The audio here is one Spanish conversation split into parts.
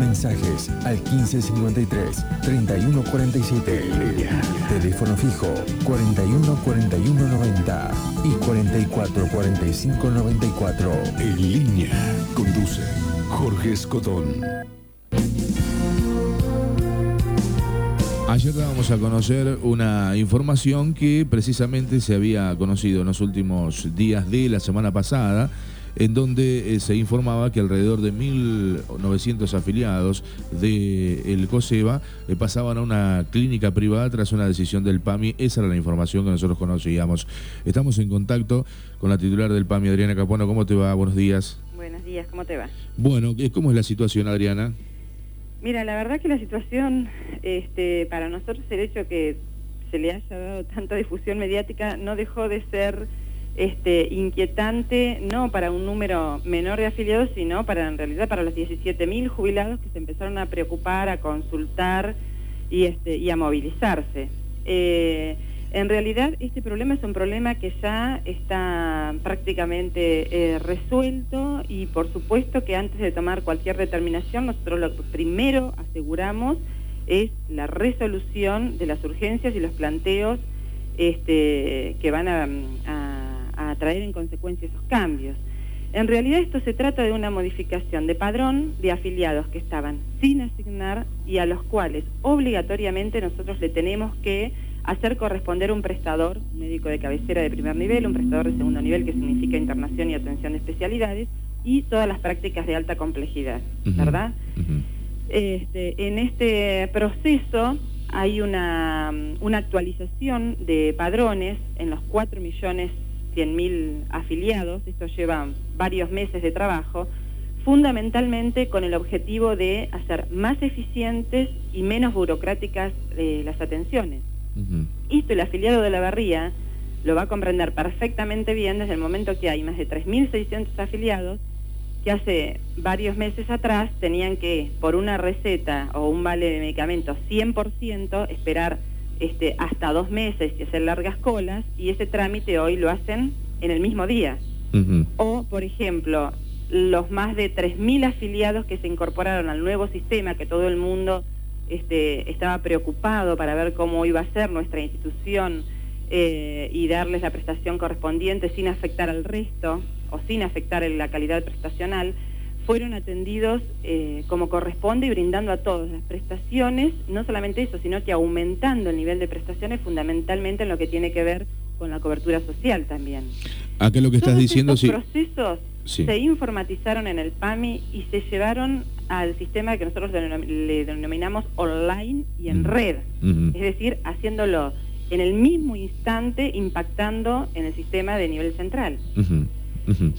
Mensajes al 1553 3147. Teléfono fijo 41 41 90 y 44 45 94. En línea. Conduce Jorge Escotón. Ayer dábamos a conocer una información que precisamente se había conocido en los últimos días de la semana pasada, en donde eh, se informaba que alrededor de 1.900 afiliados del COSEBA eh, pasaban a una clínica privada tras una decisión del PAMI. Esa era la información que nosotros conocíamos. Estamos en contacto con la titular del PAMI, Adriana Capuano. ¿Cómo te va? Buenos días. Buenos días, ¿cómo te va? Bueno, ¿cómo es la situación, Adriana? Mira, la verdad que la situación, este, para nosotros el hecho que se le haya dado tanta difusión mediática no dejó de ser este, inquietante, no para un número menor de afiliados, sino para en realidad para los 17.000 jubilados que se empezaron a preocupar, a consultar y, este, y a movilizarse. Eh, en realidad este problema es un problema que ya está prácticamente eh, resuelto y por supuesto que antes de tomar cualquier determinación nosotros lo primero aseguramos es la resolución de las urgencias y los planteos este, que van a, a traer en consecuencia esos cambios. En realidad esto se trata de una modificación de padrón de afiliados que estaban sin asignar y a los cuales obligatoriamente nosotros le tenemos que hacer corresponder un prestador, un médico de cabecera de primer nivel, un prestador de segundo nivel que significa internación y atención de especialidades y todas las prácticas de alta complejidad, ¿verdad? este, en este proceso hay una, una, actualización de padrones en los 4 millones mil afiliados, esto lleva varios meses de trabajo, fundamentalmente con el objetivo de hacer más eficientes y menos burocráticas eh, las atenciones. Esto el afiliado de la barría lo va a comprender perfectamente bien desde el momento que hay más de 3.600 afiliados que hace varios meses atrás tenían que, por una receta o un vale de medicamentos 100%, esperar este, hasta dos meses y hacer largas colas, y ese trámite hoy lo hacen en el mismo día. O, por ejemplo, los más de 3.000 afiliados que se incorporaron al nuevo sistema, que todo el mundo este, estaba preocupado para ver cómo iba a ser nuestra institución eh, y darles la prestación correspondiente sin afectar al resto o sin afectar la calidad prestacional, fueron atendidos eh, como corresponde y brindando a todos las prestaciones, no solamente eso, sino que aumentando el nivel de prestaciones fundamentalmente en lo que tiene que ver con la cobertura social también. ¿A qué lo que estás diciendo? Estos procesos se informatizaron en el PAMI y se llevaron al sistema que nosotros le denominamos online y en red, es decir, haciéndolo en el mismo instante impactando en el sistema de nivel central.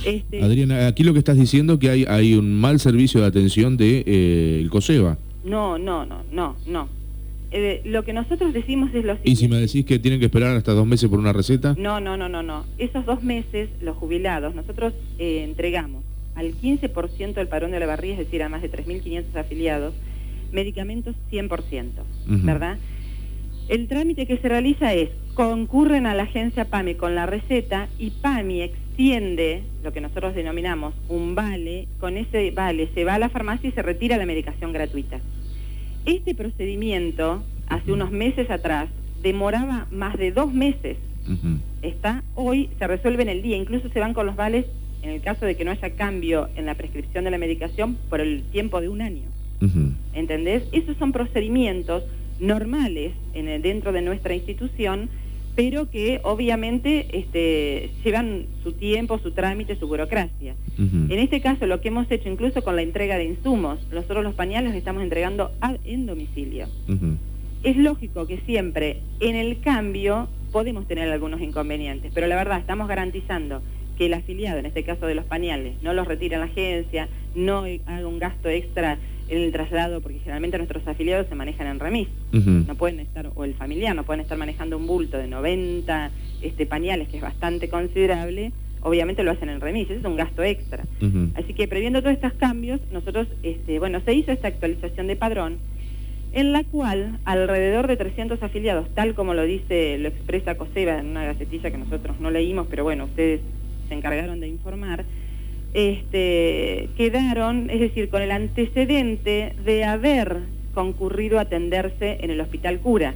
Este Adriana, aquí lo que estás diciendo que hay, hay un mal servicio de atención de eh, el COSEBA. No, no, no, no, no. Eh, lo que nosotros decimos es lo siguiente. ¿Y si me decís que tienen que esperar hasta dos meses por una receta? No, no, no, no, no. Esos dos meses, los jubilados, nosotros eh, entregamos al 15% del parón de la barriga, es decir, a más de 3.500 afiliados, medicamentos 100%, ¿verdad? El trámite que se realiza es, concurren a la agencia PAMI con la receta y PAMI extiende lo que nosotros denominamos un vale, con ese vale se va a la farmacia y se retira la medicación gratuita. Este procedimiento, hace unos meses atrás, demoraba más de dos meses. Está hoy, se resuelve en el día, incluso se van con los vales en el caso de que no haya cambio en la prescripción de la medicación por el tiempo de un año. ¿Entendés? Esos son procedimientos normales en dentro de nuestra institución, pero que obviamente este, llevan su tiempo, su trámite, su burocracia. En este caso, lo que hemos hecho incluso con la entrega de insumos, nosotros los pañales los estamos entregando en domicilio. Es lógico que siempre en el cambio podemos tener algunos inconvenientes, pero la verdad estamos garantizando que el afiliado, en este caso de los pañales, no los retire en la agencia, no haga un gasto extra en el traslado, porque generalmente nuestros afiliados se manejan en remis, no pueden estar, o el familiar, no pueden estar manejando un bulto de 90 este, pañales, que es bastante considerable, obviamente lo hacen en remis, ese es un gasto extra. Así que previendo todos estos cambios, nosotros, este, bueno, se hizo esta actualización de padrón, en la cual alrededor de 300 afiliados, tal como lo dice, lo expresa COSEBA en una gacetilla que nosotros no leímos, pero bueno, ustedes se encargaron de informar, este, quedaron, es decir, con el antecedente de haber concurrido a atenderse en el hospital cura.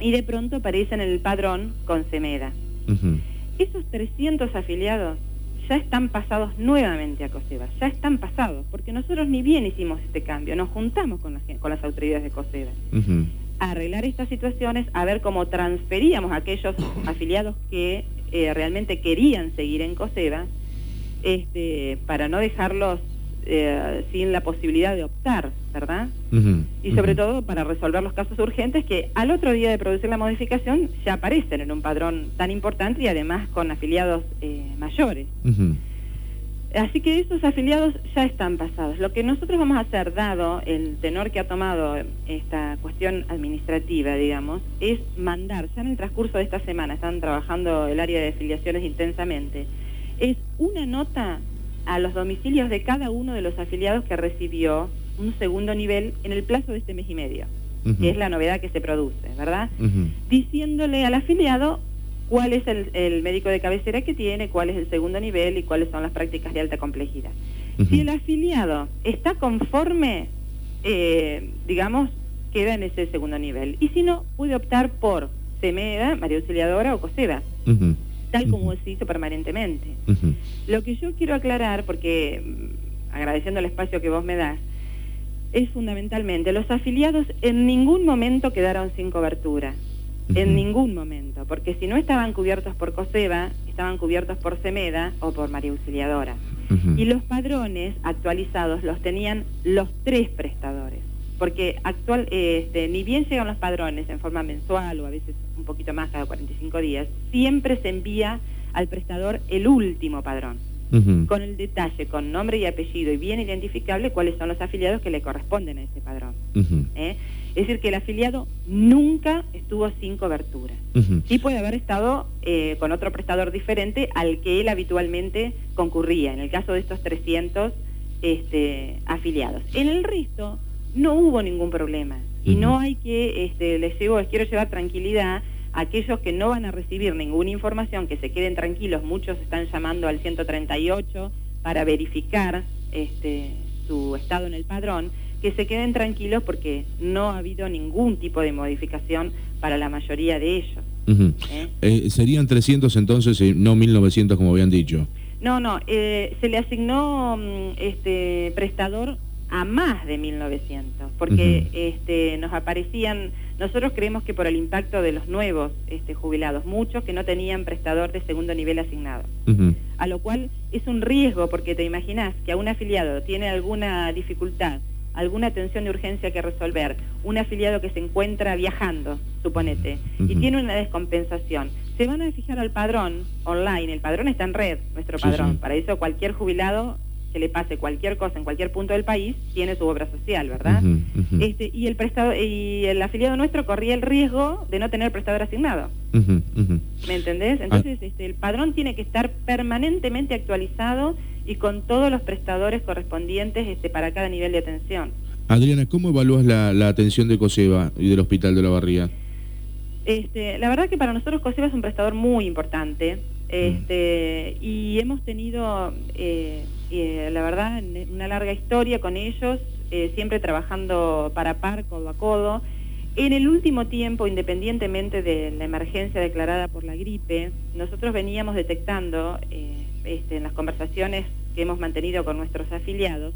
Y de pronto aparecen en el padrón con Semeda. Esos 300 afiliados ya están pasados nuevamente a COSEBA, ya están pasados, porque nosotros ni bien hicimos este cambio, nos juntamos con, con las autoridades de COSEBA a arreglar estas situaciones, a ver cómo transferíamos a aquellos afiliados que eh, realmente querían seguir en COSEBA, este, para no dejarlos eh, sin la posibilidad de optar, ¿verdad? y sobre todo para resolver los casos urgentes que al otro día de producir la modificación ya aparecen en un padrón tan importante y además con afiliados eh, mayores. Así que esos afiliados ya están pasados. Lo que nosotros vamos a hacer, dado el tenor que ha tomado esta cuestión administrativa, digamos, es mandar, ya en el transcurso de esta semana, están trabajando el área de afiliaciones intensamente, es una nota a los domicilios de cada uno de los afiliados que recibió un segundo nivel en el plazo de este mes y medio, que es la novedad que se produce, ¿verdad? Diciéndole al afiliado cuál es el, médico de cabecera que tiene, cuál es el segundo nivel y cuáles son las prácticas de alta complejidad. Si el afiliado está conforme, eh, digamos, queda en ese segundo nivel. Y si no, puede optar por CEMEDA, María Auxiliadora o COSEDA tal como se hizo permanentemente. Lo que yo quiero aclarar, porque mm, agradeciendo el espacio que vos me das, es fundamentalmente, los afiliados en ningún momento quedaron sin cobertura, en ningún momento, porque si no estaban cubiertos por COSEBA, estaban cubiertos por CEMEDA o por María Auxiliadora. Y los padrones actualizados los tenían los tres prestadores porque actual, este, ni bien llegan los padrones en forma mensual o a veces un poquito más cada 45 días, siempre se envía al prestador el último padrón, con el detalle, con nombre y apellido y bien identificable cuáles son los afiliados que le corresponden a ese padrón. ¿eh? Es decir, que el afiliado nunca estuvo sin cobertura. Sí puede haber estado eh, con otro prestador diferente al que él habitualmente concurría, en el caso de estos 300 este, afiliados. En el resto no hubo ningún problema. Y no hay que, este, les, llevo, les quiero llevar tranquilidad aquellos que no van a recibir ninguna información, que se queden tranquilos, muchos están llamando al 138 para verificar este, su estado en el padrón, que se queden tranquilos porque no ha habido ningún tipo de modificación para la mayoría de ellos. ¿Eh? Eh, serían 300 entonces y no 1900 como habían dicho. No, no, eh, se le asignó mm, este prestador a más de 1900, porque este, nos aparecían, nosotros creemos que por el impacto de los nuevos este, jubilados, muchos que no tenían prestador de segundo nivel asignado, a lo cual es un riesgo, porque te imaginas que a un afiliado tiene alguna dificultad, alguna atención de urgencia que resolver, un afiliado que se encuentra viajando, suponete, y tiene una descompensación, se van a fijar al padrón online, el padrón está en red, nuestro padrón, para eso cualquier jubilado que le pase cualquier cosa en cualquier punto del país, tiene su obra social, ¿verdad? Este, y el prestado, y el afiliado nuestro corría el riesgo de no tener prestador asignado. ¿Me entendés? Ah. Entonces, este, el padrón tiene que estar permanentemente actualizado y con todos los prestadores correspondientes este, para cada nivel de atención. Adriana, ¿cómo evalúas la, la atención de COSEBA y del Hospital de la Barría? Este, la verdad que para nosotros COSEBA es un prestador muy importante este, y hemos tenido, eh, eh, la verdad, una larga historia con ellos, eh, siempre trabajando para par, codo a codo. En el último tiempo, independientemente de la emergencia declarada por la gripe, nosotros veníamos detectando este, en las conversaciones que hemos mantenido con nuestros afiliados,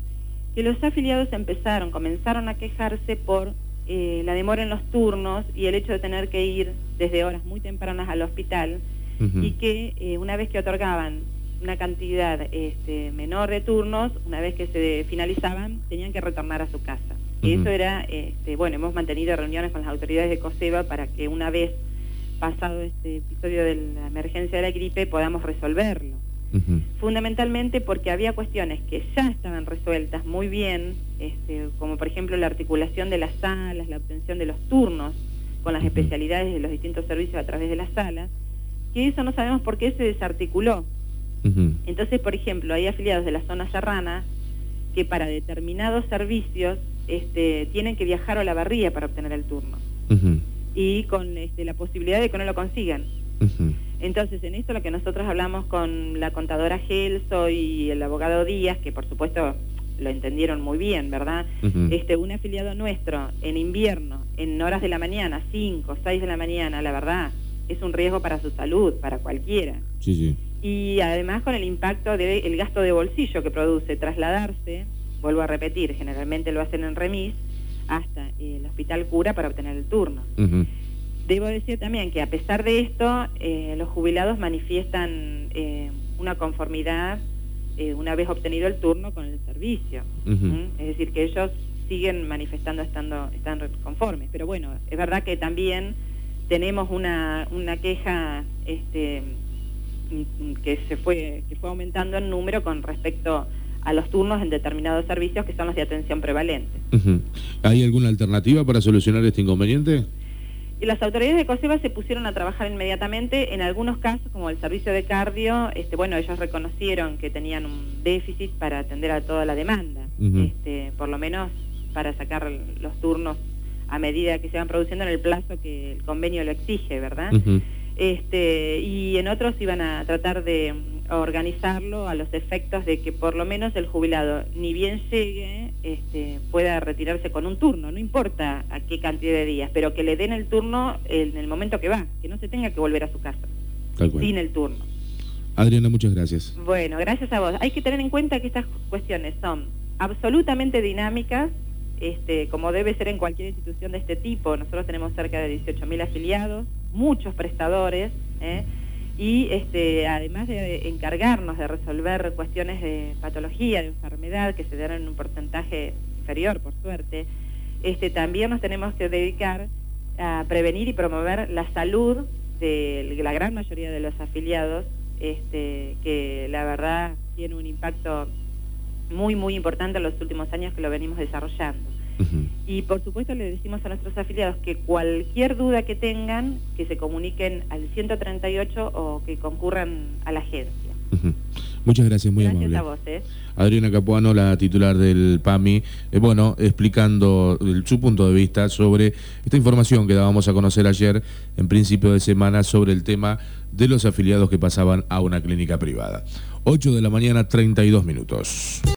que los afiliados empezaron, comenzaron a quejarse por la demora en los turnos y el hecho de tener que ir desde horas muy tempranas al hospital y que eh, una vez que otorgaban una cantidad este, menor de turnos, una vez que se finalizaban, tenían que retornar a su casa. Eso era, este, bueno, hemos mantenido reuniones con las autoridades de COSEBA para que una vez pasado este episodio de la emergencia de la gripe podamos resolverlo. Fundamentalmente porque había cuestiones que ya estaban resueltas muy bien, este, como por ejemplo la articulación de las salas, la obtención de los turnos con las especialidades de los distintos servicios a través de las salas, que eso no sabemos por qué se desarticuló. Entonces, por ejemplo, hay afiliados de la zona serrana que para determinados servicios este, tienen que viajar a la barría para obtener el turno. Y con este, la posibilidad de que no lo consigan. Entonces, en esto lo que nosotros hablamos con la contadora Gelso y el abogado Díaz, que por supuesto lo entendieron muy bien, ¿verdad? este, un afiliado nuestro en invierno, en horas de la mañana, 5, 6 de la mañana, la verdad, es un riesgo para su salud, para cualquiera. Sí, sí. Y además con el impacto del gasto de bolsillo que produce trasladarse, vuelvo a repetir, generalmente lo hacen en remis, hasta el hospital cura para obtener el turno. Debo decir también que a pesar de esto, eh, los jubilados manifiestan eh, una conformidad eh, una vez obtenido el turno con el servicio. Es decir, que ellos siguen manifestando estando están conformes. Pero bueno, es verdad que también tenemos una, una queja este, que se fue que fue aumentando en número con respecto a los turnos en determinados servicios que son los de atención prevalente. ¿Hay alguna alternativa para solucionar este inconveniente? Y las autoridades de COSEBA se pusieron a trabajar inmediatamente. En algunos casos, como el servicio de cardio, este, bueno, ellos reconocieron que tenían un déficit para atender a toda la demanda, este, por lo menos para sacar los turnos a medida que se van produciendo en el plazo que el convenio lo exige, ¿verdad? Este, y en otros iban a tratar de organizarlo a los efectos de que por lo menos el jubilado, ni bien llegue, este, pueda retirarse con un turno, no importa a qué cantidad de días, pero que le den el turno en el momento que va, que no se tenga que volver a su casa, sin el turno. Adriana, muchas gracias. Bueno, gracias a vos. Hay que tener en cuenta que estas cuestiones son absolutamente dinámicas, este, como debe ser en cualquier institución de este tipo. Nosotros tenemos cerca de 18.000 afiliados, muchos prestadores, ¿eh? y este, además de encargarnos de resolver cuestiones de patología, de enfermedad, que se dan en un porcentaje inferior, por suerte, este, también nos tenemos que dedicar a prevenir y promover la salud de la gran mayoría de los afiliados, este, que la verdad tiene un impacto muy, muy importante en los últimos años que lo venimos desarrollando. Y por supuesto le decimos a nuestros afiliados que cualquier duda que tengan, que se comuniquen al 138 o que concurran a la agencia. Muchas gracias, muy gracias amable. A vos, ¿eh? Adriana Capuano, la titular del PAMI, eh, bueno, explicando su punto de vista sobre esta información que dábamos a conocer ayer en principio de semana sobre el tema de los afiliados que pasaban a una clínica privada. 8 de la mañana, 32 minutos.